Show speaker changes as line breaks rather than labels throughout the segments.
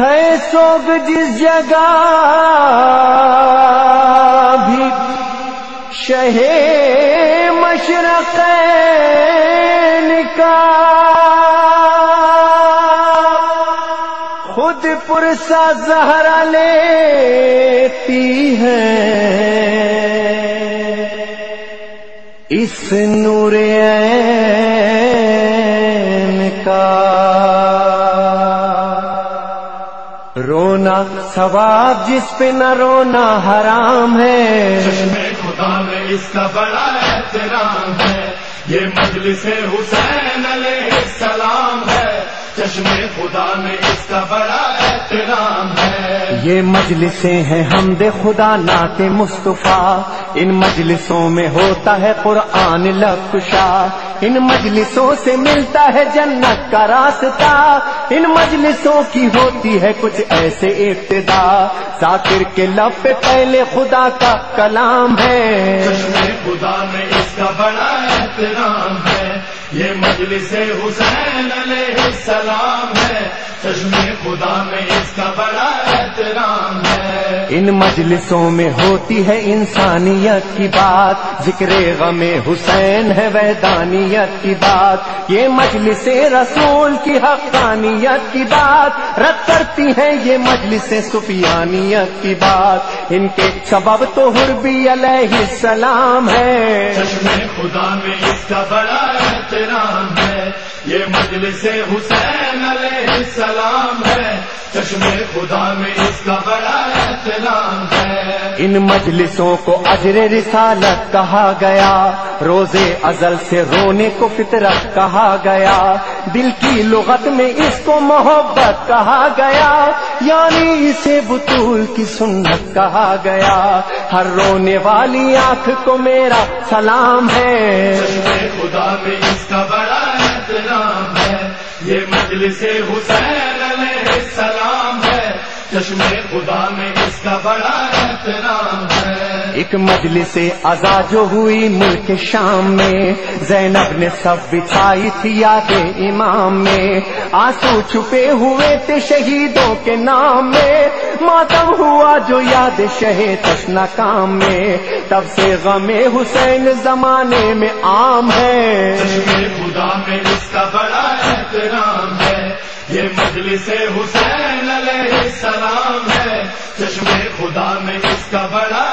ہے سوگ جس جگہ بھی شہ مشرق کا خود پرسا زہرا لیتی ہے۔ اس نور کا رونا ثواب جس پہ نہ رونا حرام ہے۔
خدا میں اس کا بڑا احترام ہے۔ یہ مجلس حسین علیہ السلام ہے۔ چشمے خدا میں اس کا بڑا احترام ہے۔
یہ مجلسیں ہیں حمد خدا نعت مصطفیٰ۔ ان مجلسوں میں ہوتا ہے قرآن لکشا۔ ان مجلسوں سے ملتا ہے جنت کا راستہ۔ ان مجلسوں کی ہوتی ہے کچھ ایسے ابتدا۔ ذاکر کے لب پہ پہلے خدا کا کلام ہے۔
خدا میں اس کا بڑا احترام ہے۔ یہ مجلس حسین علیہ السلام ہے۔ چشم خدا میں اس کا بڑا احترام ہے۔
ان مجلسوں میں ہوتی ہے انسانیت کی بات۔ ذکر غم حسین ہے ویدانیت کی بات۔ یہ مجلس رسول کی حقانیت کی بات۔ رد کرتی ہیں یہ مجلس سفیانیت کی بات۔ ان کے سبب تو حربی علیہ السلام ہے۔
چشم خدا میں اس کا بڑا احترام ہے۔ یہ مجلس حسین علیہ السلام ہے۔ چشم خدا میں اس کا بڑا احترام ہے۔
ان مجلسوں کو اجر رسالت کہا گیا۔ روزے ازل سے رونے کو فطرت کہا گیا۔ دل کی لغت میں اس کو محبت کہا گیا۔ یعنی اسے بطول کی سنت کہا گیا۔ ہر رونے والی آنکھ کو میرا سلام ہے۔
خدا میں اس کا بڑا احترام ہے۔ یہ مجلس حسین علیہ السلام ہے۔ چشم خدا میں اس کا بڑا احترام
ایک مجلس ازا جو ہوئی ملک شام میں۔ زینب نے سب بچھائی تھی یاد امام میں۔ آنسو چھپے ہوئے تھے شہیدوں کے نام میں۔ ماتم ہوا جو یاد شہ تشنا کام میں۔ تب سے غم حسین زمانے میں عام ہے۔
خدا میں اس کا بڑا احترام ہے۔ یہ مجلس حسین علیہ السلام ہے۔ چشم خدا میں اس کا بڑا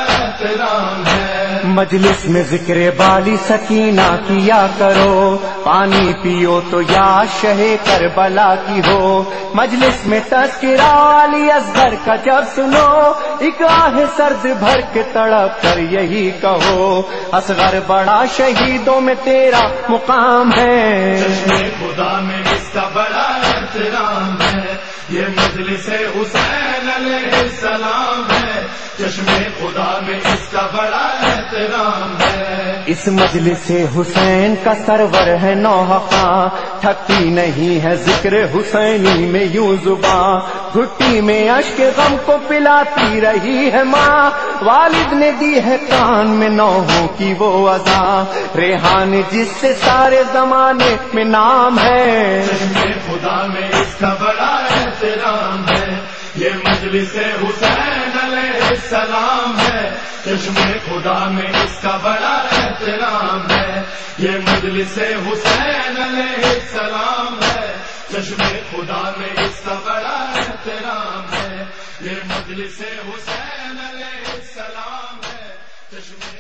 مجلس میں ذکر بالی سکینہ کیا کرو۔ پانی پیو تو یا شہ کربلا کی ہو۔ مجلس میں تذکرہ علی اصغر کا جب سنو۔ ایک آہ سرد بھر کے تڑپ کر یہی کہو۔ اصغر بڑا شہیدوں میں تیرا مقام ہے۔
چشم خدا میں اس کا بڑا احترام ہے۔ یہ مجلس حسین علیہ السلام ہے۔ چشم خدا میں اس کا بڑا احترام ہے
اس مجلس حسین کا سرور ہے نوحقاں تھکتی نہیں ہے ذکر حسینی میں یوں زباں۔ گھٹی میں اشک غم کو پلاتی رہی ہے ماں۔ والد نے دی ہے کان میں نوحوں کی وہ ادا ریحان جس سے سارے زمانے میں نام ہے۔
خدا میں اس کا بڑا احترام ہے۔ یہ مجلس حسین چشم خدا میں اس کا بڑا احترام ہے۔ یہ مجلس حسین علیہ السلام ہے۔ چشم خدا میں اس کا بڑا احترام ہے۔ یہ مجلس حسین علیہ السلام ہے۔ چشم